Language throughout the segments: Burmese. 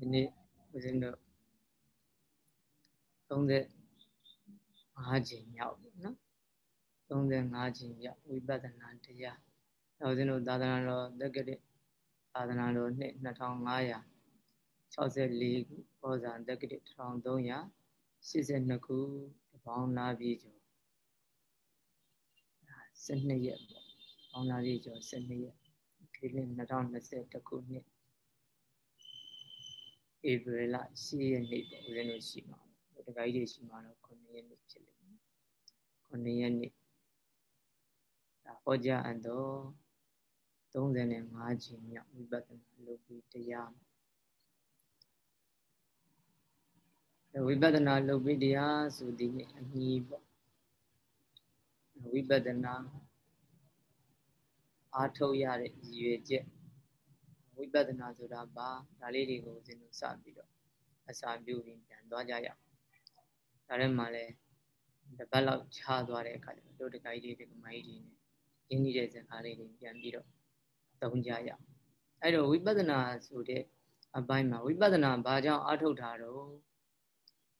ဒီနေ့ဦးဇင်းတို့35ချိန်မြောက်နော်35ချိန်မြောက်ဝိပဿနာတရားဦးဇင်းတို့သာသနာတော်တက္ကရာသာသနာတော်နှစ်2564ခုဩဇာတက္ကရာ1382ခုတပေါင်းနာပြည်ကျော်12ရက်ပေါ့ပေါင်းနာပြည်ကျော်12ရက်ဒီနေ့2021ခုနှစ် ဧပြီလ10ရက်နေ့ပေါ့ဦးဇင်းတို့ရှိမှာတခါကြီးတွေရှိမှာတော့9ရက်နေ့ဖြစ်လိမ့်မယ်9ရက်နေ့ဒါဟောကြားအပ်တော့35ချိန်မြောက်ဝိပဿနာလုပ်ပြီးတရားဝိပဿနာလုပ်ပြီးတရားဆိုဒီနေ့အညီပေါ့ဝိပဿနာအားထုတ်ရတဲ့ရည်ရွယ်ချက် ဝိပဿနာဆိုတာဘာဒါလေးတွေကိုဦးဇင်းတို့စပြီးတော့အစာပြုပြီးပြန်သွားကြရအောင်ဒါထဲမှာလည်းတပတ်လောက်ခြားသွားတဲ့အခါကျတော့တို့တကိုင်းကြီးတွေကမိုင်းကြီးနဲ့ရင်းနှီးတဲ့စကားလေးတွေပြန်ပြီးတော့သုံးကြရအောင်အဲ့တော့ဝိပဿနာဆိုတဲ့အပိုင်းမှာဝိပဿနာဘာကြောင့်အားထုတ်တာတော့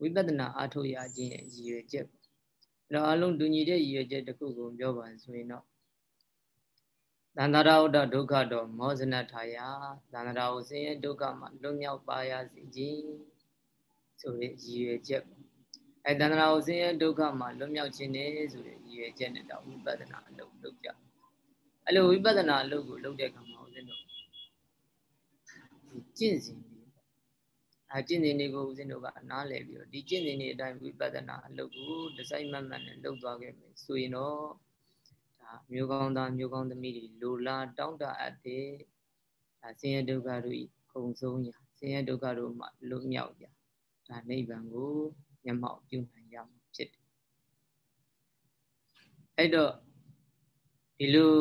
ဝိပဿနာအားထုတ်ရခြင်းရဲ့ရည်ရွယ်ချက်ပေါ့အဲ့တော့အလုံးတူညီတဲ့ရည်ရွယ်ချက်တစ်ခုကိုပြောပါဆိုရင်တော့ သန္တာရဝတ္တဒုက္ခတော့မောဇနထာယသန္တာရဝဆင်းရဲဒုက္ခမှာလွတ်မြောက်ပါရစေခြင်းဆိုတဲ့ရည်ရွယ်ချက်အဲတန္တရာကိုဆင်းရဲဒုက္ခမှာလွတ်မြောက်ခြင်းနဲ့ဆိုတဲ့ရည်ရွယ်ချက်နဲ့တော့ဝိပဿနာအလုပ်လုပ်ကြအဲ့လိုဝိပဿနာအလုပ်ကိုလုပ်တဲ့အခါမှာဦးဇင်းတို့ကျင့်စဉ်တွေအဲကျင့်စဉ်တွေကိုဦးဇင်းတို့ကနားလည်ပြီးတော့ဒီကျင့်စဉ်တွေအတိုင်းဝိပဿနာအလုပ်ကိုဒီဇိုင်းမှတ်မှတ်နဲ့လုပ်သွားခဲ့မယ်ဆိုရင်တော့ဒါ မျိုးကောင်းသားမျိုးကောင်းသမီးတွေလိုလားတောင်းတအပ်တဲ့ဒါဆင်းရဲဒုက္ခတို့ဤခုံဆုံးရာဆင်းရဲဒုက္ခတို့မှလွတ်မြောက်ရာဒါနိဗ္ဗာန်ကိုမျက်မှောက်ပြုနိုင်ရမှာဖြစ်တယ်အဲ့တော့ဒီလို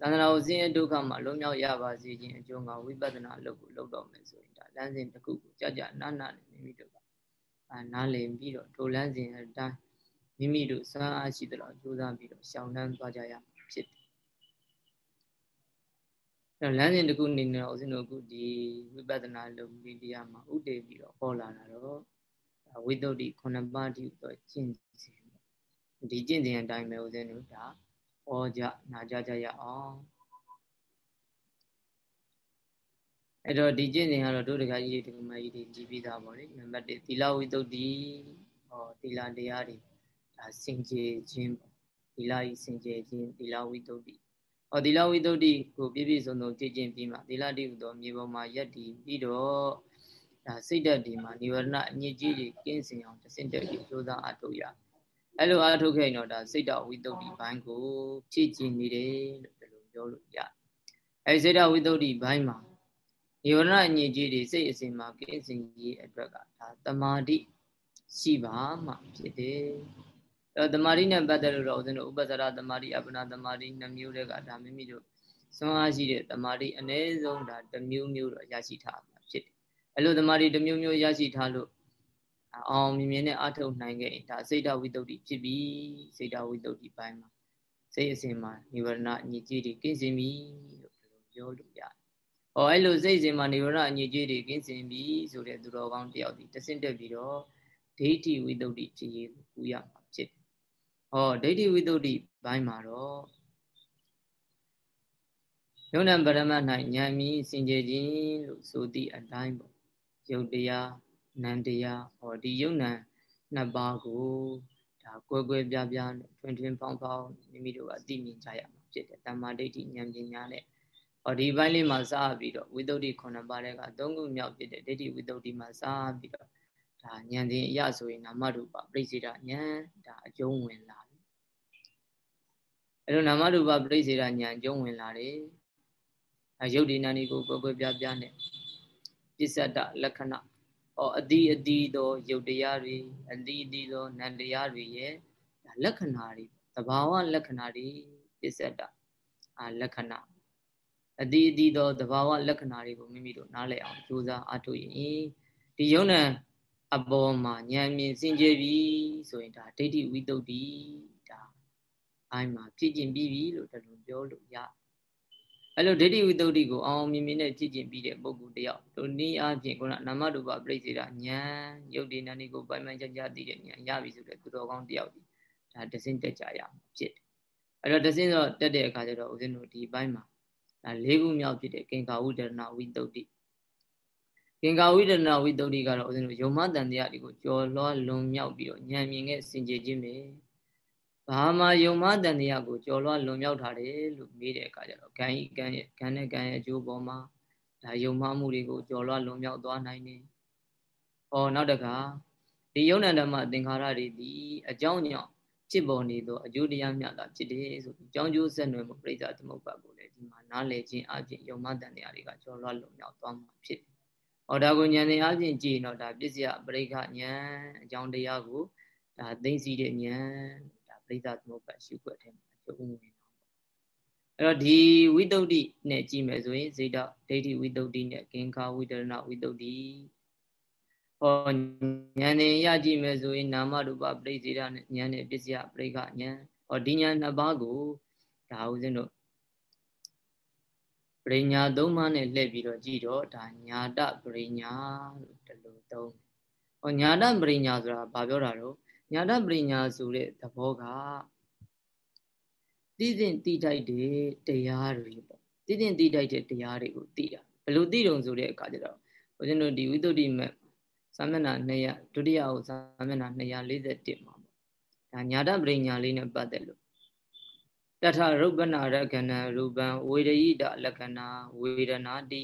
သန္တရာဥစဉ်ရဲ့ဒုက္ခမှာလွတ်မြောက်ရပါစေခြင်းအကျိုးငါဝိပဿနာအလုပ်ကိုလုပ်တော့မယ်ဆိုရင်ဒါလမ်းစဉ်တစ်ခုကိုကြာကြာနာနာနဲ့မိမိတို့ကအာနားလည်ပြီးတော့ထိုလမ်းစဉ်အတိုင်းမိမိတို့စွမ်းအားရှိသလောက်ကြိုးစားပြီးတော့ရှောင်တန်းသွားကြရမှာ ဖြစ်တယ်အဲလမ်းစဉ်တစ်ခုအနေနဲ့ဥစဉ်တို့အခုဒီဝိပဿနာလုပ်ပြီးတရားမှာဥတည်ပြီးတော့ဟောလာတာတော့ဝိသုဒ္ဓိခုနှစ်ပါးတိတော့ကျင့်စဉ်ဒီကျင့်စဉ်အတိုင်းပဲဦးဇင်းတို့ဒါဟောကြနာကြကြရအောင်အဲ့တော့ဒီကျင့်စဉ်ကတော့တို့တကကြီးတွေဒီမကြီးတွေကြည်ပြီးသားပေါ့လေနံပါတ်1သီလဝိသုဒ္ဓိဟောသီလတရားတွေဒါစင်ကြယ်ခြင်းပေါ့သီ လဤစင်ကြယ်ခြင်းသီလဝိသုဒ္ဓိဟောသီလဝိသုဒ္ဓိကိုပြည့်ပြည့်စုံစုံကြည်ကျင့်ပြီးမှသီလတိဟုသောမြေပေါ်မှာယက်တည်ပြီးတော့ဒါစိတ်ဓာတ်ဒီမှာនិဝရဏအညစ်အကြေးတွေကင်းစင်အောင်တစင်တက်ပြီးကြိုးစားအထုတ်ရအဲ့လိုအထုတ်ခဲ့ရင်တော့ဒါစိတ်ဓာတ်ဝိတုဒ္ဓိဘိုင်းကိုဖြည့်ကျင်နေတယ်လို့ဒီလိုပြောလို့ရအဲ့စိတ်ဓာတ်ဝိတုဒ္ဓိဘိုင်းမှာនិဝရဏအညစ်အကြေးတွေစိတ်အစဉ်မှာကင်းစင်ရေးအတွက်ကဒါတမာတိရှိပါမှဖြစ်တယ် အဲတမာတိနဲ့ပတ်သက်လို့တော့ဦးဇင်းတို့ဥပ္ပဇ္ဇရတမာတိအပ္ပနာတမာတိနှမျိုးတွေကဒါမိမိတို့စွမ်းအားရှိတဲ့တမာတိအ ਨੇ ဆုံးဒါတစ်မျိုးမျိုးတော့ရရှိထားအဲ့လိုသမာဓိတစ်မျိုးမျိုးရရှိထားလို့အောင်မြင်မြင်နဲ့အထုတ်နိုင်ခဲ့ဒါစိတ်တဝိတ္တုဖြစ်ပြီစိတ်တဝိတ္တုပိုင်းမှာစိတ်အစဉ်မှာនិဝရဏအညစ်အကြေးတွေကင်းစင်ပြီလို့ပြောလို့ရတယ်။ဟောအဲ့လိုစိတ်အစဉ်မှာនិဝရဏအညစ်အကြေးတွေကင်းစင်ပြီဆိုတဲ့သူတော်ကောင်းတယောက်ဒီတဆင့်တက်ပြီးတော့ဒိဋ္ဌိဝိတ္တုဖြစ်ရေးကိုကူရမှာဖြစ်တယ်။ ဟောဒိဋ္ဌိဝိတ္တုဘိုင်းမှာတော့ယုံနံပရမတ်၌ဉာဏ်မီစင်ကြယ်ခြင်းလို့ဆိုသည့်အတိုင်းပေါ့ယုတ်တရားနံတရားဟောဒီယုတ်နံနှစ်ပါးကိုဒါကွဲကွဲပြားပြားနဲ့ထွင်ထွင်ဖောင်းဖောင်းမိမိတို့ကအသိမြင်ကြရမှာဖြစ်တယ်တမ္မာဒိဋ္ဌိဉာဏ်ပညာနဲ့ဟောဒီဘိုင်းလေးမှာစပြီးတော့ဝိသုဒ္ဓိခုနှစ်ပါးတဲ့ကသုံးခုမြောက်ဖြစ်တဲ့ဒိဋ္ဌိဝိသုဒ္ဓိမှာစပြီးတော့ ဒါဉာဏ်စဉ်အရဆိုရင်နာမရူပပြိစေတဉာဏ်ဒါအကျုံးဝင်လာတယ်အဲလိုနာမရူပပြိစေတဉာဏ်အကျုံးဝင်လာတယ်အဲယုတ်ဒီနာနီကိုကွဲကွဲပြားပြားနဲ့ပစ္စတလက္ခဏဟောအတိအတိသောယုတ်တရားတွေအတိအတိသောနံတရားတွေရဲ့ဒါလက္ခဏာတွေသဘာဝလက္ခဏာတွေပစ္စတအာလက္ခဏာအတိအတိသောသဘာဝလက္ခဏာတွေကိုမိမိတို့နားလည်အောင်ကြိုးစားအားထုတ်ရင်ဒီယုံနံ အပေါ်မှာဉာဏ်မြင်စင်ကြယ်ပြီဆိုရင်ဒါဒိဋ္ဌိဝိတုဒ္ဓိဒါအိုင်းမှာဖြစ်ကျင်ပြီးပြီလို့တလူပြောလို့ရအဲအဲ့လိုဒိဋ္ဌိဝိတ္တုကိုအောင်အောင်မြင်မြင်နဲ့ကြည့်ကျင်ပြီးတဲ့ပုဂ္ဂိုလ်တယောက်တို့နည်းအားဖြင့်ခုနနာမရူပပြိစေတာဉာဏ်ယုတ်ဒီနာနေကိုပိုင်ပိုင်ကြကြသိတဲ့ဉာဏ်ရပြီဆိုတဲ့သူတော်ကောင်းတယောက်ဒီဒါတစင်းတက်ကြရမှာဖြစ်တယ်အဲ့တော့တစင်းတော့တက်တဲ့အခါကျတော့ဦးဇင်းတို့ဒီဘိုင်းမှာဒါ၄ခုမြောက်ဖြစ်တဲ့ကင်္ကာဝိဒရဏဝိတ္တု ကင်္ကာဝိဒရဏဝိတ္တုကတော့ဦးဇင်းတို့ယုံမတန်တရားတွေကိုကြော်လွှားလွန်မြောက်ပြီးတော့ဉာဏ်မြင်ခဲ့စင်ကြယ်ခြင်းပဲဘာမှယုံမတန်တရားကိုကြော်လွှားလွန်မြောက်ထားတယ်လို့မေးတဲ့အခါကျတော့ဂန်ဤဂန်ရဲ့ဂန်နဲ့ဂန်ရဲ့အကျိုးပေါ်မှာဒါယုံမမှုတွေကိုကြော်လွှားလွန်မြောက်သွားနိုင်တယ်။အော်နောက်တခါဒီယုံ nant ဓမ္မသင်္ခါရတွေဒီအကြောင်းကြောင့်ဖြစ်ပေါ်နေသောအကျိုးတရားမျှတာဖြစ်တယ်ဆိုပြီးကြောင်းကျိုးဆက်နွယ်မှုပြိဿသမုပ္ပါကိုလည်းဒီမှာနားလည်ခြင်းအပြင်ယုံမတန်တရားတွေကကြော်လွှားလွန်မြောက်သွားမှာဖြစ်တယ်။ အော်ဒါကိုဉာဏ်နဲ့အပြင်ကြည့်တော့ဒါပစ္စယပရိက္ခဉာဏ်အကြောင်းတရားကိုဒါသိသိတဲ့ဉာဏ်ပရိသသမုပ္ပါရှုွက်ထဲမှာကျုံဝင်တော့အဲ့တော့ဒီဝိတုဒ္ဓိနဲ့ကြည့်မယ်ဆိုရင်ဇေဒဒိဋ္ဌိဝိတုဒ္ဓိနဲ့ကင်္ခာဝိတရဏဝိတုဒ္ဓိဟောဉာဏ်နဲ့ရကြည့်မယ်ဆိုရင်နာမရူပပရိစေဒနဲ့ဉာဏ်နဲ့ပစ္စယပရိက္ခဉာဏ်ဟောဒီဉာဏ်နှစ်ပါးကိုဒါဦးဇင်းတို့ ပရိညာသုံးပါးနဲ့လှည့်ပြီးတော့ကြည့်တော့ဒါညာတပရိညာလို့ဒီလိုသုံးဟောညာတပရိညာဆိုတာဘာပြောတာတော့ညာတပရိညာဆိုတဲ့သဘောကသိစဉ်သိတိုက်တဲ့တရားတွေပေါ့သိစဉ်သိတိုက်တဲ့တရားတွေကိုသိတာဘယ်လိုသိတုံဆိုတဲ့အခါကျတော့ဘုရားတို့ဒီဝိသုဒ္ဓိမက်စာမျက်နှာ200ဒုတိယဟုတ်စာမျက်နှာ241မှာပေါ့ဒါညာတပရိညာလေးနဲ့ပတ်သက်လို့ တထရုပ်ပနာရကဏရူပံဝေရယိတလက္ခဏာဝေဒနာတိ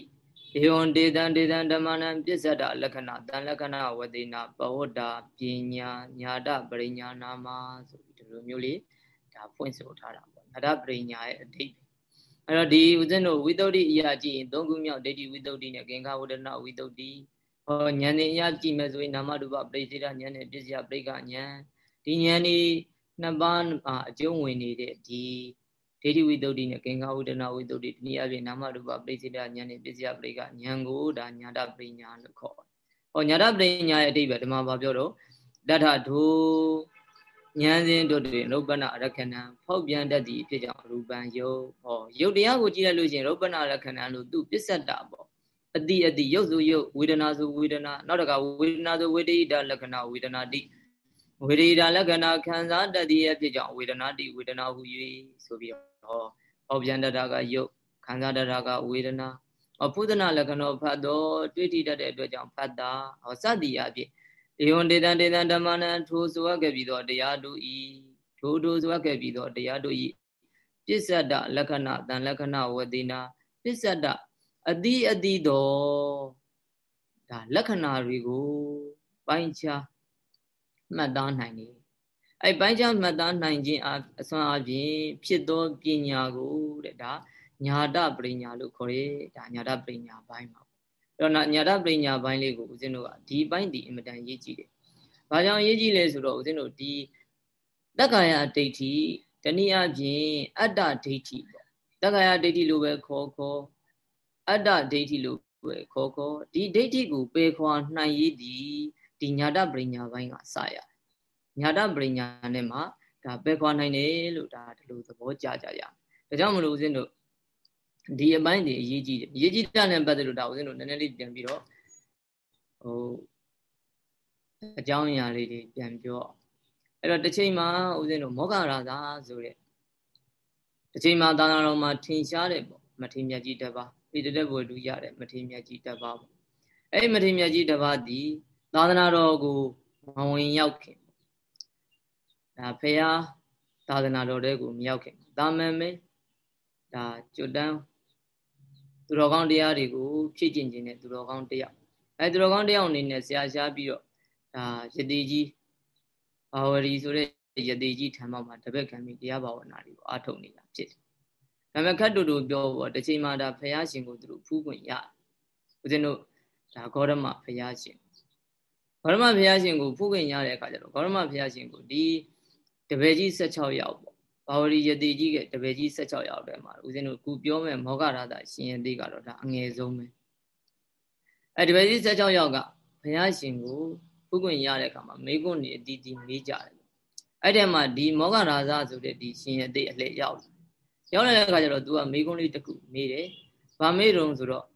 ဧဝံဒေတံဒေတံဓမ္မနံပစ္စဒလက္ခဏာတန်လက္ခဏာဝတိနာပဝတ္တာပညာညာတပရိညာနာမဆိုပြီးဒီလိုမျိုးလေးဒါဖွင့်ဆိုထားတာပေါ့ညာတပရိညာရဲ့အတိတ်အဲ့တော့ဒီဦးဇင်းတို့ဝိသုဒ္ဓိအရာကြည့်ရင်သုံးခုမြောက်ဒိဋ္ဌိဝိသုဒ္ဓိနဲ့ကင်္ခဝဒနာဝိသုဒ္ဓိဟောဉာဏ်နဲ့အရာကြည့်မယ်ဆိုရင်နာမရူပပရိစေတဉာဏ်နဲ့ပစ္စယပရိကဉာဏ်ဒီဉာဏ်ဒီ နှစ်ပါးအကျုံးဝင်နေတဲ့ဒီဒိဋ္ဌိဝိတ္တုနဲ့ကင်္ဂဝိဒနာဝိတ္တုဒီနည်းအားဖြင့်နာမရူပပရိစ္ဆေဒဉာဏ်နဲ့ပစ္စယပရိကဉာဏ်ကိုဒါညာတပရိညာလို့ခေါ်တယ်။ဟောညာတပရိညာရဲ့အတိပ္ပယ်ဒီမှာဘာပြောတော့တထဒုဉာဏ်စဉ်တို့တွင်ရုပ်ပနာရခဏံဖောက်ပြန်တတ်သည့်ဖြစ်ကြောင့်ရူပံယုတ်ဟောယုတ်တရားကိုကြည့်လိုက်လို့ရှိရင်ရုပ်ပနာရခဏံလို့သူပစ္စတ္တာပေါ့အတိအတိယုတ်ဆိုယုတ်ဝေဒနာဆိုဝေဒနာနောက်တကဝေဒနာဆိုဝေဒိတလက္ခဏာဝေဒနာတိ ဝေဒိတာလက္ခဏာခံစားတတ်သည့်အဖြစ်ကြောင့်ဝေဒနာတိဝေဒနာဟု၍ဆိုပြီးဟောဟောပြန်တတာကယုတ်ခံစားတတာကဝေဒနာအဖုဒနာလက္ခဏောဖတ်တော့တွေ့ထိတတ်တဲ့အတွက်ကြောင့်ဖတ်တာဟောစသည်အဖြစ်ဧဝံဒေတံဒေတံဓမ္မနံထိုဆိုအပ်ခဲ့ပြီးတော့တရားတို့ဤထိုထိုဆိုအပ်ခဲ့ပြီးတော့တရားတို့ဤပစ္စတလက္ခဏတန်လက္ခဏဝတိနာပစ္စတအတိအတိတော်ဒါလက္ခဏာတွေကိုပိုင်းခြား မှတ်သားနိုင်တယ်အဲ့ပိုင်းခြားမှတ်သားနိုင်ခြင်းအစွမ်းအပြင်ဖြစ်သောပညာကိုတဲ့ဒါညာတပရိညာလို့ခေါ်ရဲဒါညာတပရိညာဘိုင်းပါအဲ့တော့ညာတပရိညာဘိုင်းလေးကိုဦးဇင်းတို့ကဒီဘိုင်းဒီအင်မတန်ရေးကြည့်တယ်။ဘာကြောင့်ရေးကြည့်လဲဆိုတော့ဦးဇင်းတို့ဒီတက္ကာယဒိဋ္ဌိတနည်းအားဖြင့်အတ္တဒိဋ္ဌိပေါ့တက္ကာယဒိဋ္ဌိလို့ပဲခေါ်ခေါ်အတ္တဒိဋ္ဌိလို့ပဲခေါ်ခေါ်ဒီဒိဋ္ဌိကိုပယ်ခွာနိုင်ရည်ဒီ ဒီညာတပရိညာဘိုင်းကစရတယ်ညာတပရိညာနဲ့မှဒါပယ်ခွာနိုင်တယ်လို့ဒါဒီလိုသဘောကြကြရအောင်ဒါကြောင့်မလို့ဦးဇင်းတို့ဒီအပိုင်းတွေအရေးကြီးတယ်အရေးကြီးတဲ့နဲ့ပတ်သက်လို့ဒါဦးဇင်းတို့နည်းနည်းလေးပြန်ပြီးတော့ဟိုအကြောင်းအရာလေးတွေပြန်ပြောအဲ့တော့တစ်ချိန်မှာဦးဇင်းတို့မောဂရာသာဆိုတဲ့တစ်ချိန်မှာသာသနာတော်မှာထင်ရှားတဲ့ပေါ့မထေမြတ်ကြီးတစ်ပါးဒီတဲ့ဘုဒ္ဓရတဲ့မထေမြတ်ကြီးတစ်ပါးပေါ့အဲ့ဒီမထေမြတ်ကြီးတစ်ပါးဒီ သာသနာတော်ကိုမဝင်ရောက်ခင်ဒါဖះသာသနာတော်တဲ့ကိုမရောက်ခင်တာမန်ပဲဒါကျွတ်တန်းသူတော်ကောင်းတရားတွေကိုဖြည့်ကျင်ခြင်းနဲ့သူတော်ကောင်းတရားအဲသူတော်ကောင်းတရားအနေနဲ့ဆရာရှားပြီးတော့ဒါယတိကြီးဘာဝရီဆိုတဲ့ယတိကြီးထံမှာတပည့်ခံပြီးတရားဘာဝနာတွေကိုအားထုတ်နေတာဖြစ်တယ်။ဒါပေမဲ့ခတ်တူတူပြောပေါ့တစ်ချိန်မှဒါဖရာရှင်ကိုသူတို့ဖူးခွင့်ရတယ်။ဦးဇင်းတို့ဒါဂေါရမဖရာရှင် ဂေါရမဖရာရှင်ကိုဖူးခွင့်ရတဲ့အခါကျတော့ဂေါရမဖရာရှင်ကိုဒီတပည့်ကြီး16ယောက်ပေါ့ဘာဝရီယတိကြီးကတပည့်ကြီး16ယောက်တည်းမှာဦးဇင်းတို့ခုပြောမဲ့မောဂရသရှင်ယတိကတော့ဒါအငယ်ဆုံးပဲအဲတပည့်ကြီး16ယောက်ကဘုရားရှင်ကိုဖုခွင့်ရတဲ့အခါမှာမေကွန်းနေအတီးတီးမေးကြတယ်အဲ့ဒီမှာဒီမောဂရာဇဆိုတဲ့ဒီရှင်ယတိအလှည့်ရောက်ရောက်လာတဲ့အခါကျတော့ तू ကမိကုံးလေးတစ်ခုမေးတယ်ဘာမေးတုံးဆိုတော့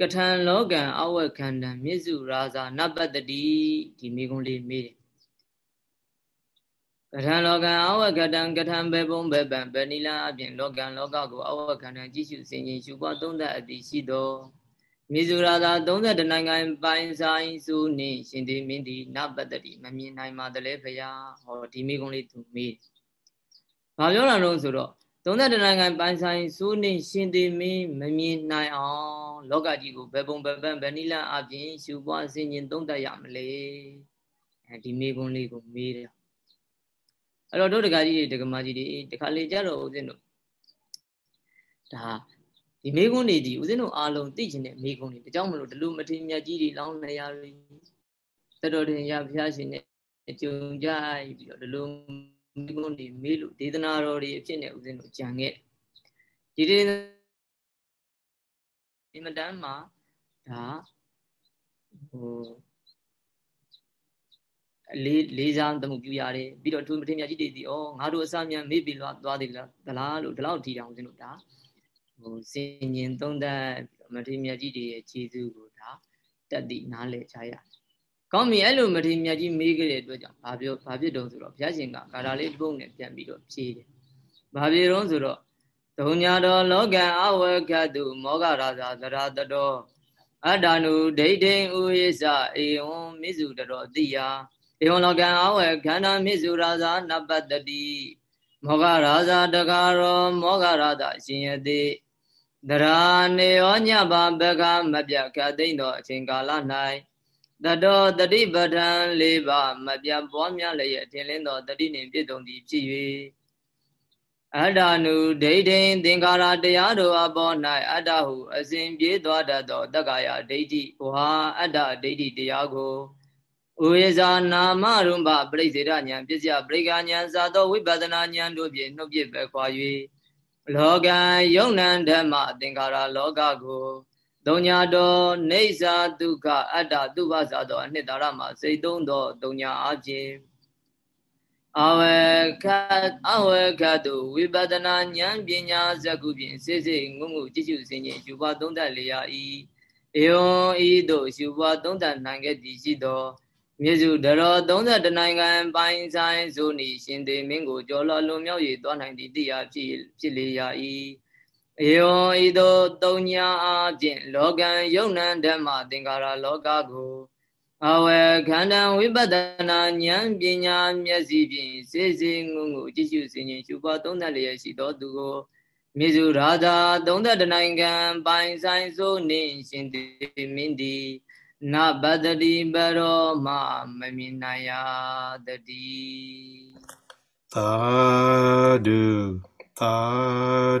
ကထံလောကံအဝခန္ဓာမြစ္စုရာဇာနပတ္တိဒီမိကုံးလေးမေးတယ်ကထံလောကံအဝကတံကထံဘေဘုံဘေပံဗဏိလအပြင်လောကံလောကကိုအဝခန္ဓာကြည့်ရှုစဉ်ချင်းရှုပွားသုံးသပ်အသည်ရှိသောမြေစုရာသာ32နိုင်ငံပိုင်ဆိုင်စုနှင့်ရှင်သေးမင်းသည်နပတ္တိမမြင်နိုင်ပါတလဲဖရာဟောဒီမိကုံးလေးသူမေး။ဘာပြောတာလို့ဆိုတော့ 32နိုင်ငံပိုင်ဆိုင်စုနှင့်ရှင်သေးမင်းမမြင်နိုင်အောင်လောကကြီးကိုဘယ်ပုံဘယ်ပန်းဘယ်နိလအပြင်ရှုပွားစဉ်ချင်းသုံးသပ်ရမလဲ။အဲဒီမိကုံးလေးကိုမေးတယ်။အဲ့တော့တို့တက္ကကြီးတွေတက္ကမကြီးတွေတခါလေကြတော့ဦးဇင်းတို့ဒါဒီမေကွန်းတွေဒီဦးဇင်းတို့အားလုံးသိကျင်တဲ့မေကွန်းတွေဒါကြောင့်မလို့ဒီလိုမထေမြတ်ကြီးတွေလောင်းနေရပြီတတော်တင်ရဘုရားရှင်နဲ့ကြုံကြပြီးတော့ဒီလို မေကွန်းတွေမေးလို့ဒေသနာတော်တွေအဖြစ်နဲ့ဦးဇင်းတို့ကြံခဲ့ဒီဒီဒီမတန်းမှာဒါဟိုလေးလေးစားတမှုပြုရတယ်ပြီးတော့သူမထေမြတ်ကြီးတွေဒီဩငါတို့အစမြန်မေ့ပြီးသွားသွားသေးလားလို့ဒီလောက်ထီတောင်ဦးဇင်းတို့ဒါဟိုစင်ញင်သုံးသပ်မထေမြတ်ကြီးတွေရဲ့ခြေစုကိုဒါတက်တိနားလည်ကြရတယ်။ ကောင်းပြီအဲ့လိုမထေမြတ်ကြီးမေးခဲ့တဲ့အတွက်ကြောင့်ဘာပြောဘာဖြစ်တုံးဆိုတော့ဘုရားရှင်ကဂါထာလေးတစ်ပုဒ်နဲ့ပြန်ပြီးတော့ဖြေတယ်။ဘာပြေတုံးဆိုတော့ဒုံညာတော်လောကံအဝကတုမောဂရာဇာသရတတော်အတ္တနုဒိဋ္ဌိဥဟိစအေဝံမိစုတတော်တိယဧဝံလောကံအဝခန္ဓာမိစုရာဇာနပတ္တိမောဂရာဇာတကာရောမောဂရာဇာရှင်ယတိတရာနေယောညဘာဘကမပြခသိမ့်သောအချိန်ကာလ၌ တတောတတိပဒံ၄ပါးမပြပွားများလျက်ထင်လင်းသောတတိနှင့်ပြည့်စုံသည်ဖြစ်၍အတ္တနုဒိဋ္ဌိသင်္ခါရတရားတို့အပေါ်၌အတ္တဟုအစဉ်ပြေးသွားတတ်သောတက္ကာယဒိဋ္ဌိဝဟာအတ္တဒိဋ္ဌိတရားကိုဥယဇာနာမရုံပပရိစေဒဉာဏ်ပစ္စယပရိက္ခဉာဏ်သာသောဝိပဿနာဉာဏ်တို့ဖြင့်နှုတ်ပြပဲခွာ၍လောကံယုံနံဓမ္မသင်္ခါရလောကကို တုံညာတော်နေသာဒုက္ခအတ္တသူဘသာသောအနှစ်သာရမှာစိတ်သုံးသောတုံညာအခြင်းအဝေခအဝေခတုဝိပဒနာဉာဏ်ပညာဇကုဖြင့်စိစိငုံငုကြည့်ရှုစဉ်ချင်းယူပါသုံးတတ်လျာဤဧဝံဤသို့ယူပါသုံးတတ်နိုင်ခဲ့သည်ရှိသောမြေစုတရော32နိုင်ငံပိုင်ဆိုင်စုနီရှင်သေမင်းကိုကြော်လော်လွန်မြောက်၍သွားနိုင်သည့်တရားဖြစ်ဖြစ်လေ ရာ၏ဧဝံဤသို့တုံညာအပြင်လောကံယုံနံဓမ္မသင်္ကာရလောကကိုအဝေခန္ဓာဝိပဿနာဉာဏ်ပညာမျက်စိဖြင့်စေစေငုံငုကြည့်ရှုစဉ်ချင်းရှုပါသုံးသပ်လျက်ရှိသောသူကိုမြေစုရာသာ32နိုင်ငံပိုင်ဆိုင်စိုးနှင့်ရှင်သေမင်းသည်နဗတတိပရောမမမြင်နိုင်ရတတိသာဓုသာ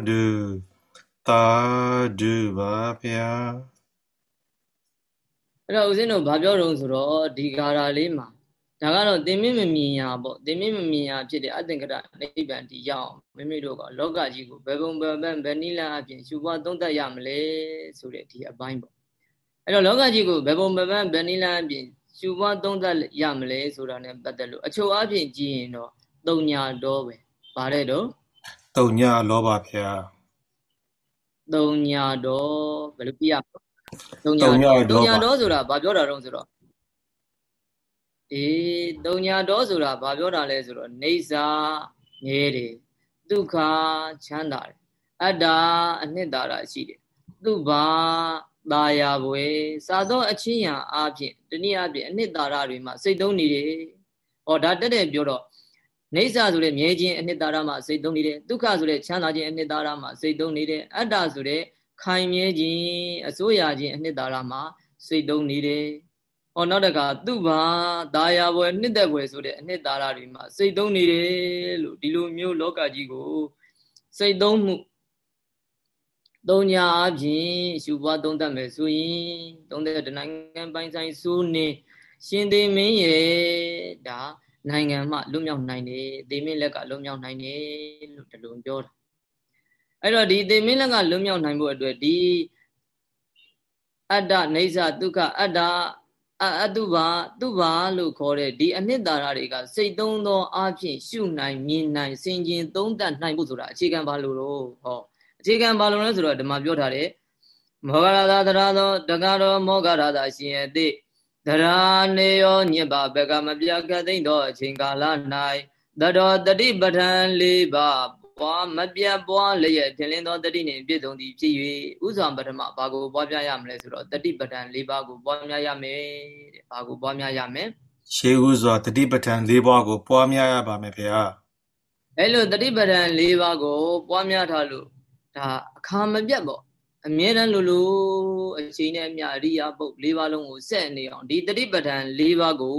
ဓု သာဓုပါဗျာအဲ့တော့ဦးဇင်းတို့ဘာပြောတော့ဆိုတော့ဒီဂါရာလေးမှာဒါကတော့သင်မင်းမမြင်ရပေါ့သင်မင်းမမြင်ရဖြစ်တဲ့အသင်္ကတနိဗ္ဗာန်ဒီရောက်မိမိတို့ကလောကကြီးကိုဘယ်ပုံဘယ်ပန်းဘယ်နိလအပြင်ရှုပွားသုံးသပ်ရမလဲဆိုတဲ့ဒီအပိုင်းပေါ့အဲ့တော့လောကကြီးကိုဘယ်ပုံဘယ်ပန်းဘယ်နည်းလမ်းအပြင်ရှုပွားသုံးသပ်ရမလဲဆိုတာ ਨੇ ပတ်သက်လို့အချို့အပြင်ကြည့်ရင်တော့တုံညာတော့ပဲဗါတဲ့တော့တုံညာလောပါဗျာ တုံညာတော့ဘယ်လိုပြရတုံညာတုံညာတော့ဆိုတာဘာပြောတာတော့ဆိုတော့အေးတုံညာတော့ဆိုတာဘာပြောတာလဲဆိုတော့နေစာငဲတယ်ဒုက္ခချမ်းသာတယ်အတ္တအနှစ်သာရရှိတယ်သူဘာตาယာဘွယ်စာသောအချင်းရာအားဖြင့်တနည်းအားဖြင့်အနှစ်သာရတွေမှာစိတ်သုံးနေတယ်။ဟောဒါတက်တဲ့ပြောတော့ နေဆာဆိုတဲ့မြဲခြင်းအနှစ်သာရမှာစိတ်သုံးနေတယ်။ဒုက္ခဆိုတဲ့ချမ်းသာခြင်းအနှစ်သာရမှာစိတ်သုံးနေတယ်။အတ္တဆိုတဲ့ခိုင်မြဲခြင်းအစိုးရခြင်းအနှစ်သာရမှာစိတ်သုံးနေတယ်။ဟောနောက်တကသူ့ဘာตาယာဘွယ်နှစ်သက်ဘွယ်ဆိုတဲ့အနှစ်သာရတွေမှာစိတ်သုံးနေတယ်လို့ဒီလိုမျိုးလောကကြီးကိုစိတ်သုံးမှုသုံးညာအပြင်ရှုပွားသုံးတတ်မယ်ဆိုရင်သုံးတဲ့တနိုင်ငံပိုင်ဆိုင်ဆိုးနေရှင်သေမင်းရဲ့ဒါ နိုင်ငံမှလွတ်မြောက်နိုင်တယ်သေမင်းလက်ကလွတ်မြောက်နိုင်တယ်လို့ဒီလိုပြောတာအဲ့တော့ဒီသေမင်းလက်ကလွတ်မြောက်နိုင်ဖို့အတွက်ဒီအတ္တနေဆဒုက္ခအတ္တအတုပါတုပါလို့ခေါ်တဲ့ဒီအနှစ်သာရတွေကစိတ်သုံးသောအဖြစ်ရှုနိုင်မြင်နိုင်စင်ကျင်သုံးတတ်နိုင်ဖို့ဆိုတာအခြေခံဘာလို့လို့ဟောအခြေခံဘာလို့လဲဆိုတော့ဓမ္မပြောထားတယ်မောဂရသာတရာသောတက္ကရောမောဂရသာရှင်ရဲ့တိ တရာနေယောညစ်ပါဘကမပြကသိမ့်သောအချိန်ကာလ၌တတော်တတိပဋ္ဌာန်၄ပါးပွားမပြတ်ပွားလျက်ထင်လင်းသောတတိနှင့်ပြည့်စုံသည်ဖြစ်၍ဥစွာပထမဘာကိုပွားများရမလဲဆိုတော့တတိပဋ္ဌာန်၄ပါးကိုပွားများရမယ်တဲ့ဘာကိုပွားများရမယ်ရှေးဥစွာတတိပဋ္ဌာန်၄ပါးကိုပွားများရပါမယ်ဖေဟာအဲ့လိုတတိပဋ္ဌာန်၄ပါးကိုပွားများထားလို့ဒါအခါမပြတ်ပေါ့ အမြဲတမ်းလိုလိုအချိန်နဲ့အမြအရိယာပုတ်၄ပါးလုံးကိုစက်နေအောင်ဒီတတိပဋ္ဌာန်၄ပါးကို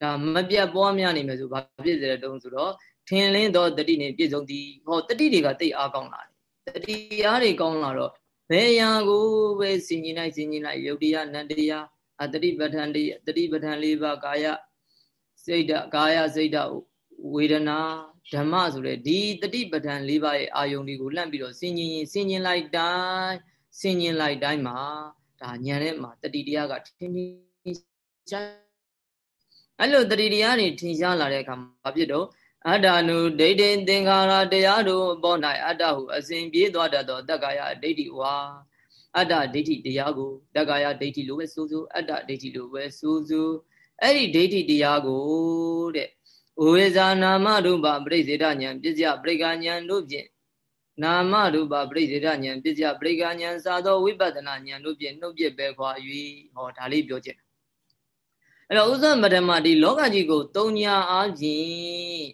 ဒါမပြတ်ပွားများနေမယ်ဆိုဘာဖြစ်စေတုံးဆိုတော့ထင်လင်းသောတတိနဲ့ပြည့်စုံသည်ဟောတတိတွေကတိတ်အားကောင်းလာတယ်တတိအားတွေကောင်းလာတော့ဘယ်ရာကိုပဲစင်ကြီးလိုက်စင်ကြီးလိုက်ယုတ်တရားနန္တရားအတတိပဋ္ဌာန်တတတိပဋ္ဌာန်၄ပါးကာယစိတ်ဓာကာယစိတ်ဓာဝေဒနာ ဓမ္မဆိုတဲ့ဒီတတိပဋ္ဌာန်၄ပါးရဲ့အာယုန်တွေကိုလှမ်းပြီးတော့စင်ကြီးရင်စင်ကြီးလိုက်တိုင်းစင်ကြီးလိုက်တိုင်းမှာဒါညံတဲ့မှာတတိတရားကထင်ထင်ရှားအဲ့လိုတတိတရားတွေထင်ရှားလာတဲ့အခါမှာဘာဖြစ်တော့အတ္တနုဒိဋ္ဌိသင်္ခါရတရားတို့အပေါ်၌အတ္တဟုအစဉ်ပြေးသွားတတ်သောတက္ကာယဒိဋ္ဌိဝါအတ္တဒိဋ္ဌိတရားကိုတက္ကာယဒိဋ္ဌိလိုပဲစိုးစိုးအတ္တဒိဋ္ဌိလိုပဲစိုးစိုးအဲ့ဒီဒိဋ္ဌိတရားကိုတဲ့ ဝေဇာနာမရူပပရိစေတဉာဏ်ပစ္စယပရိက္ခဉာဏ်တို့ဖြင့်နာမရူပပရိစေတဉာဏ်ပစ္စယပရိက္ခဉာဏ်စာသောဝိပဿနာဉာဏ်တို့ဖြင့်နှုတ်ပြပဲခွာ၍ဟောဒါလေးပြောချက်အဲ့တော့ဥစ္စာပထမဒီလောကကြီးကိုတုံညာအားဖြင့်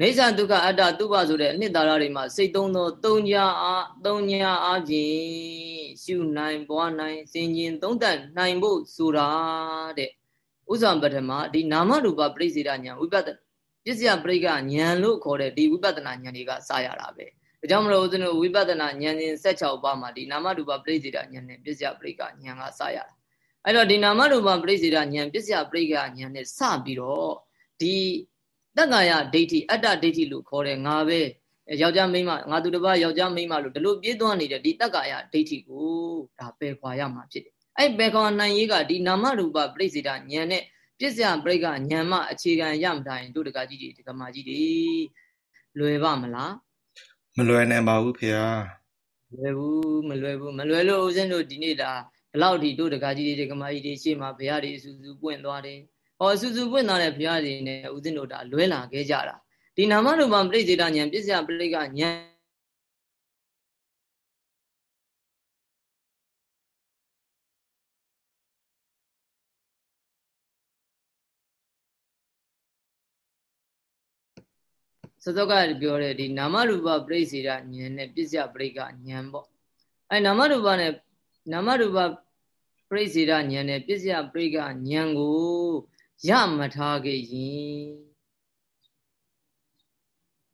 နေသဒုက္ခအတ္တတုပဆိုတဲ့အနှစ်သာရတွေမှာစိတ်သုံးသောသုံးညာအားသုံးညာအားဖြင့်ရှုနိုင်ပွားနိုင်စင်ကျင်သုံးသပ်နိုင်ဖို့ဆိုတာတဲ့ ဥစ္စာပထမဒီနာမရူပပရိစေဒညာဝိပဿနာပစ္စယပရိကဉာဏ်လို့ခေါ်တဲ့ဒီဝိပဿနာဉာဏ်တွေကစရတာပဲဒါကြောင့်မလို့ဦးဇင်းတို့ဝိပဿနာဉာဏ်စဉ်16ပါးမှာဒီနာမရူပပရိစေဒဉာဏ်နဲ့ပစ္စယပရိကဉာဏ်ကစရတာအဲ့တော့ဒီနာမရူပပရိစေဒဉာဏ်ပစ္စယပရိကဉာဏ်နဲ့စပြီးတော့ဒီတက္ကာယဒိဋ္ဌိအတ္တဒိဋ္ဌိလို့ခေါ်တယ်ငါပဲယောက်ျားမိန်းမငါသူတစ်ပါးယောက်ျားမိန်းမလို့ဒီလိုပြေးသွားနေတဲ့ဒီတက္ကာယဒိဋ္ဌိကိုဒါပယ်ခွာရမှာဖြစ်တယ် အဲ့ပယ်ခွာနိုင်ရေးကဒီနာမရူပပရိစေဒဉာဏ်နဲ့ပြစ္ဆယပရိကဉာဏ်မှအခြေခံရမတိုင်းတို့တကကြီးတွေတကမာကြီးတွေလွယ်ပါမလားမလွယ်နိုင်ပါဘူးဖေဟာလွယ်ဘူးမလွယ်ဘူးမလွယ်လို့ဦးဇင်းတို့ဒီနေ့ဒါဘလောက်ထိတို့တကကြီးတွေတကမာကြီးတွေရှေ့မှာဘုရားတွေအစူစူပွင့်သွားတယ်ဟောစူစူပွင့်သွားတဲ့ဘုရားတွေနဲ့ဦးဇင်းတို့ဒါလွဲလာခဲ့ကြတာဒီနာမရူပပရိစေတဉာဏ်ပစ္စယပရိကဉာဏ် စစောကပြောတဲ့ဒီနာမရူပပရိစေတဉာဏ်နဲ့ပစ္စယပရိကဉာဏ်ပေါ့အဲနာမရူပနဲ့နာမရူပပရိစေတဉာဏ်နဲ့ပစ္စယပရိကဉာဏ်ကိုရမထားခဲ့ရင်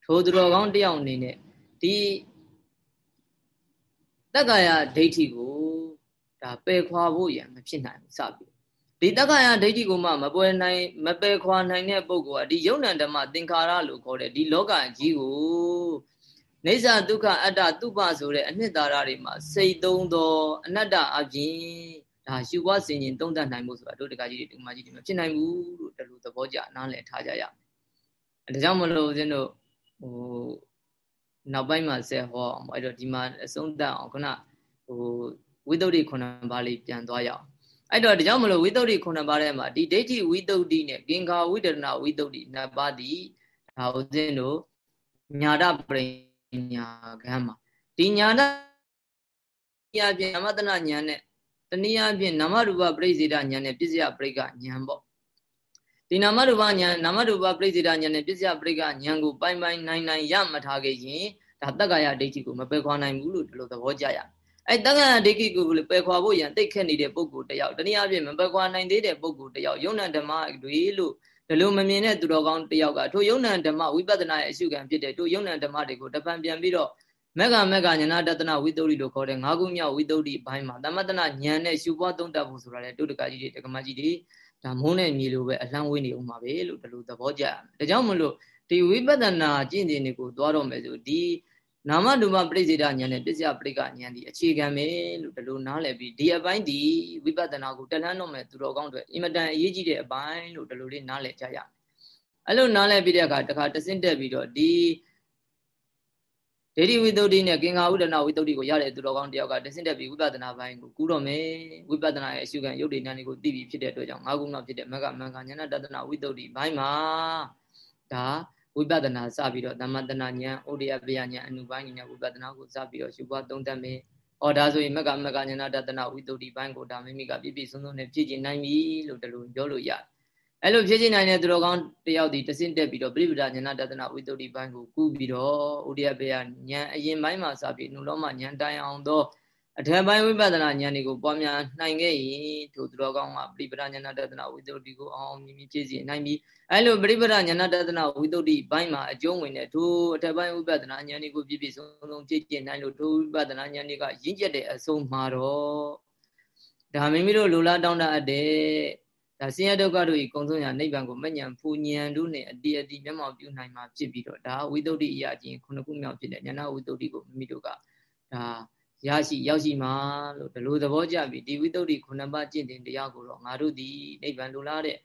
ထိုသူတော်ကောင်းတယောက်အနေနဲ့ဒီတက္ကာယဒိဋ္ဌိကိုဒါပယ်ခွာဖို့ရမဖြစ်နိုင်ဘူးစပြီ ဒီတက္ကရာဒိဋ္ဌိကိုမှမပွဲနိုင်မပယ်ခွာနိုင်တဲ့ပုဂ္ဂိုလ်ကဒီယုံ nant ဓမ္မသင်္ခါရလို့ခေါ်တဲ့ဒီလောကကြီးကိုနေဇာဒုက္ခအတ္တတုပဆိုတဲ့အနှစ်သာရတွေမှာစိတ်သုံးသောအနတ္တအပြင်ဒါရှုပွားစင်ရင်သုံးသပ်နိုင်မှုဆိုတာတို့တကကြီးတွေဒီမကြီးတွေမဖြစ်နိုင်ဘူးလို့တလူသဘောကျနားလည်ထားကြရမယ်ဒါကြောင့်မလို့ဦးဇင်းတို့ဟိုနောက်ပိုင်းမှာဆက်ဟောအောင်အဲ့တော့ဒီမှာအဆုံးသတ်အောင်ခုနဟိုဝိသုဒ္ဓိခုနပါးလေးပြန်သွားရအောင် အဲ့တော့ဒါကြောင့်မလို့ဝိသုဒ္ဓိခုနှစ်ပါးထဲမှာဒီဒိဋ္ဌိဝိသုဒ္ဓိနဲ့ကင်္ခာဝိတရဏဝိသုဒ္ဓိနှစ်ပါးဒီဒါဥစဉ်တို့ညာတပရိညာကံမှာဒီညာတညာဖြင့်အမတနာညာနဲ့တနည်းအားဖြင့်နာမရူပပရိစေဒညာနဲ့ပစ္စယပရိကညာပေါ့ဒီနာမရူပညာနာမရူပပရိစေဒညာနဲ့ပစ္စယပရိကညာကိုပိုင်ပိုင်နိုင်နိုင်ရမထားခဲ့ရင်ဒါတက္ကာယဒိဋ္ဌိကိုမပယ်ခွာနိုင်ဘူးလို့ဒီလိုသဘောကျရတယ် အဲတက္ကရာဒိဋ္ဌိကိုပယ်ခွာဖို့ရန်တိတ်ခက်နေတဲ့ပုဂ္ဂိုလ်တယောက်တနည်းအားဖြင့်မပယ်ခွာနိုင်သေးတဲ့ပုဂ္ဂိုလ်တယောက်ယုံနာဓမ္မတွေလို့ဒီလိုမမြင်တဲ့သူတော်ကောင်းတယောက်ကထိုယုံနာဓမ္မဝိပဿနာရဲ့အရှုခံဖြစ်တဲ့ထိုယုံနာဓမ္မတွေကိုတပံပြန်ပြီးတော့မက္ကမက္ကညာတတနာဝိတ္တုရိလို့ခေါ်တဲ့ငါးခုမြောက်ဝိတ္တုရိဘိုင်းမှာတမတနာဉာဏ်နဲ့ရှုပွားသုံးတတ်ဖို့ဆိုတာလေတုတ္တကကြီးတွေတက္ကမကြီးတွေဒါမုန်းတဲ့မြေလိုပဲအလံဝေးနေအောင်ပါပဲလို့ဒီလိုသဘောကျရမယ်ဒါကြောင့်မလို့ဒီဝိပဿနာကျင့်စဉ်တွေကိုသွားတော့မယ်ဆိုဒီ နာမရူပပရိစေဒဉာဏ်နဲ့ပစ္စယပရိကဉာဏ်ဒီအခြေခံပဲလို့ဒီလိုနားလည်ပြီးဒီအပိုင်းဒီဝိပဿနာကိုတက်လှမ်းတော့မဲ့သူတော်ကောင်းတွေအင်မတန်အရေးကြီးတဲ့အပိုင်းလို့ဒီလိုလေးနားလည်ကြရမယ်အဲ့လိုနားလည်ပြီးတဲ့အခါတခါတဆင့်တက်ပြီးတော့ဒီဒေဒီဝိသုဒ္ဓိနဲ့ကင်္ဂါဥဒနာဝိသုဒ္ဓိကိုရတဲ့သူတော်ကောင်းတယောက်ကတဆင့်တက်ပြီးဝိပဿနာပိုင်းကိုကူးတော့မယ်ဝိပဿနာရဲ့အရှုခံယုတ်တိဉာဏ်တွေကိုသိပြီးဖြစ်တဲ့အတွက်ကြောင့်ငါးခုမြောက်ဖြစ်တဲ့မကမင်္ဂဉာဏတတနာဝိသုဒ္ဓိဘိုင်းမှာဒါ ဝိပဿနာစပြီးတော့သမတနာဉာဏ်ဩဒယပယဉာဏ်အနုပိုင်းနဲ့ဝိပဿနာကိုစပြီးတော့ရှုပွားသုံးသပ်မယ်။အော်ဒါဆိုရင်မကမကဉာဏတတနာဝိသုဒ္ဓိဘိုင်းကိုဒါမိမိကပြည့်ပြည့်စုံစုံနဲ့ဖြည့်ကျင်နိုင်ပြီလို့တလူပြောလို့ရတယ်။အဲ့လိုဖြည့်ကျင်နိုင်တဲ့သူတော်ကောင်းတယောက်ဒီတဆင့်တက်ပြီးတော့ပြိပဒဉာဏတတနာဝိသုဒ္ဓိဘိုင်းကိုကူးပြီးတော့ဩဒယပယဉာဏ်အရင်ပိုင်းမှာစပြီးနုလောမဉာဏ်တိုင်အောင်တော့ အထက်ပိုင်းဝိပဿနာဉာဏ်တွေကိုပွားများနိုင်ခဲ့ရင်ထိုသူတော်ကောင်းကပရိပဒဉာဏတတနာဝိသုဒ္ဓိကိုအောင်အောင်မြင်မြင်ပြည့်စုံနိုင်ပြီးအဲလိုပရိပဒဉာဏတတနာဝိသုဒ္ဓိဘိုင်းမှာအကျုံးဝင်တဲ့ထိုအထက်ပိုင်းဝိပဿနာဉာဏ်တွေကိုပြည့်ပြည့်စုံစုံပြည့်ကျင့်နိုင်လို့ထိုဝိပဿနာဉာဏ်တွေကရင့်ကျက်တဲ့အဆုံးမှာတော့ဒါမိမိတို့လူလားတောင်းတအပ်တဲ့ဒါဆင်းရဲဒုက္ခတို့ဤကုံဆုံးရာနိဗ္ဗာန်ကိုမဉ္ဇဉ်ဖူဉဏ်တို့နဲ့အတိအတိမျက်မှောက်ပြုနိုင်မှာဖြစ်ပြီးတော့ဒါဝိသုဒ္ဓိအရာချင်းခုနှစ်ခုမြောက်ဖြစ်တဲ့ဉာဏဝိသုဒ္ဓိကိုမိမိတို့ကဒါ ရရှိရောက်ရှိမှာလို့ဒီလိုသဘောကျပြီးဒီဝိသုဒ္ဓိခုနှစ်ပါးကျင့်တဲ့တရားကိုတော့ငါတို့ဒီနိဗ္ဗာန်လိုလားတဲ့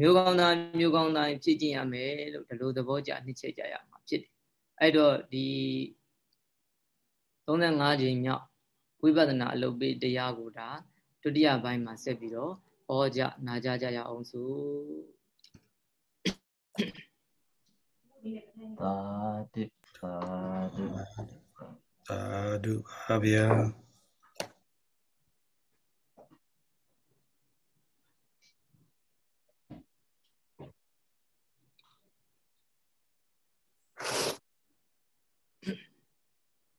မျိုးကောင်းသားမျိုးကောင်းသားဖြစ်ကျင့်ရမယ်လို့ဒီလိုသဘောကျနှစ်ချက်ကြရမှာဖြစ်တယ်အဲ့တော့ဒီ35ချိန်မြောက်ဝိပဿနာအလုပ်ပေးတရားကိုဒါဒုတိယပိုင်းမှာဆက်ပြီးတော့ဟောကြနာကြကြရအောင်စို့သာတိသာတိ သာဓုပါဗျာ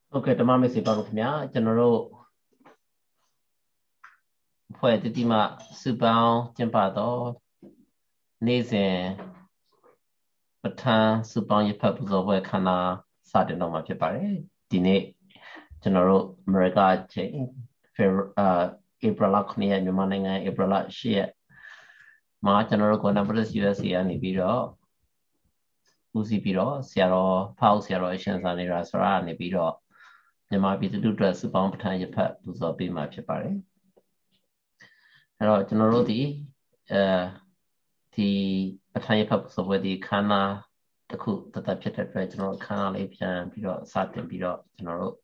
ဟုတ်ကဲ့ဓမ္မမက်ဆေ့ပါလို့ခင်ဗျာကျွန်တော်တို့ဖွဲ့တတိမစုပေါင်းကျင့်ပတော့နေ့စဉ်ပဋ္ဌာန်းစုပေါင်းရဖတ်ပူဇော်ပွဲခန္ဓာစတင်တော့မှာဖြစ်ပါတယ်ဒီနေ့ ကျွန်တော်တို့အမေရိကချိန်ဖေအာဧပြီလ9ရက်မြန်မာနိုင်ငံဧပြီလ10ရက်မှာကျွန်တော်တို့ Coronavirus USA ကနေပြီးတော့ဦးစီးပြီးတော့ဆရာတော်ဖောက်ဆရာတော်အရှင်စာနေရာဆရာကနေပြီးတော့မြန်မာပြည်သူ့အတွက်စုပေါင်းပဋ္ဌာန်းရဖတ်ပူဇော်ပေးမှာဖြစ်ပါတယ်အဲ့တော့ကျွန်တော်တို့ဒီအဲဒီပဋ္ဌာန်းရဖတ်ပူဇော်ပွဲဒီခန္ဓာတစ်ခုတသက်ဖြစ်တဲ့အတွက်ကျွန်တော်ခန္ဓာလေးပြန်ပြီးတော့စတင်ပြီးတော့ကျွန်တော်တို့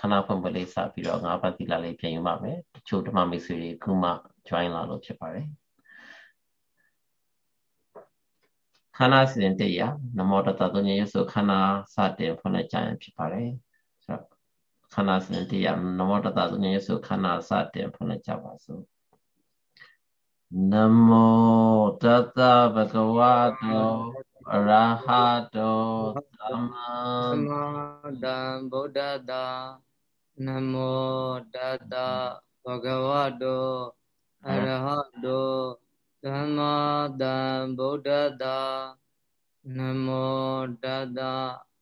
ခန္ဓာဖွင့်ပွဲလေးစပြီးတော့ငါးပါးသီလလေးပြန်ယူပါမယ်တချို့ဓမ္မမိတ်ဆွေတွေခုမှ join လာလို့ဖြစ်ပါတယ်ခန္ဓာစီရင်တရားနမောတတသုံးညရဆိုခန္ဓာစတင်ဖွင့်လိုက်ကြရင်ဖြစ်ပါတယ်ဆိုတော့ခန္ဓာစီရင်တရားနမောတတသုံးညရဆိုခန္ဓာစတင်ဖွင့်လိုက်ကြပါစို့နမောတတဗကဝတောအရဟတောသမ္မာတံဗုဒ္ဓတာ နမောတတဗကဝတောအရဟတောသမ္မာတံဗုဒ္ဓတာနမောတတ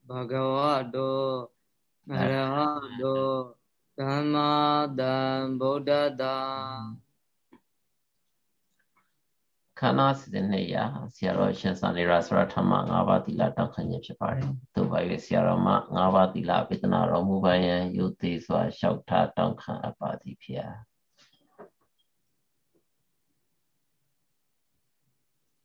ဗကဝတောအရဟတောသမ္မာတံဗုဒ္ဓတာ ခန္ဓာစစ်တဲ့နေရာဆရာတော်ရှင်စံနေရာဆိုရထမ၅ပါးသီလတောင်းခံခြင်းဖြစ်ပါတယ်။သို့ပါ၍ဆရာတော်မ၅ပါးသီလဝေဒနာတော်မူပါယံယုသေးစွာလျှောက်ထားတောင်းခံအပ်ပါသည်ဖေ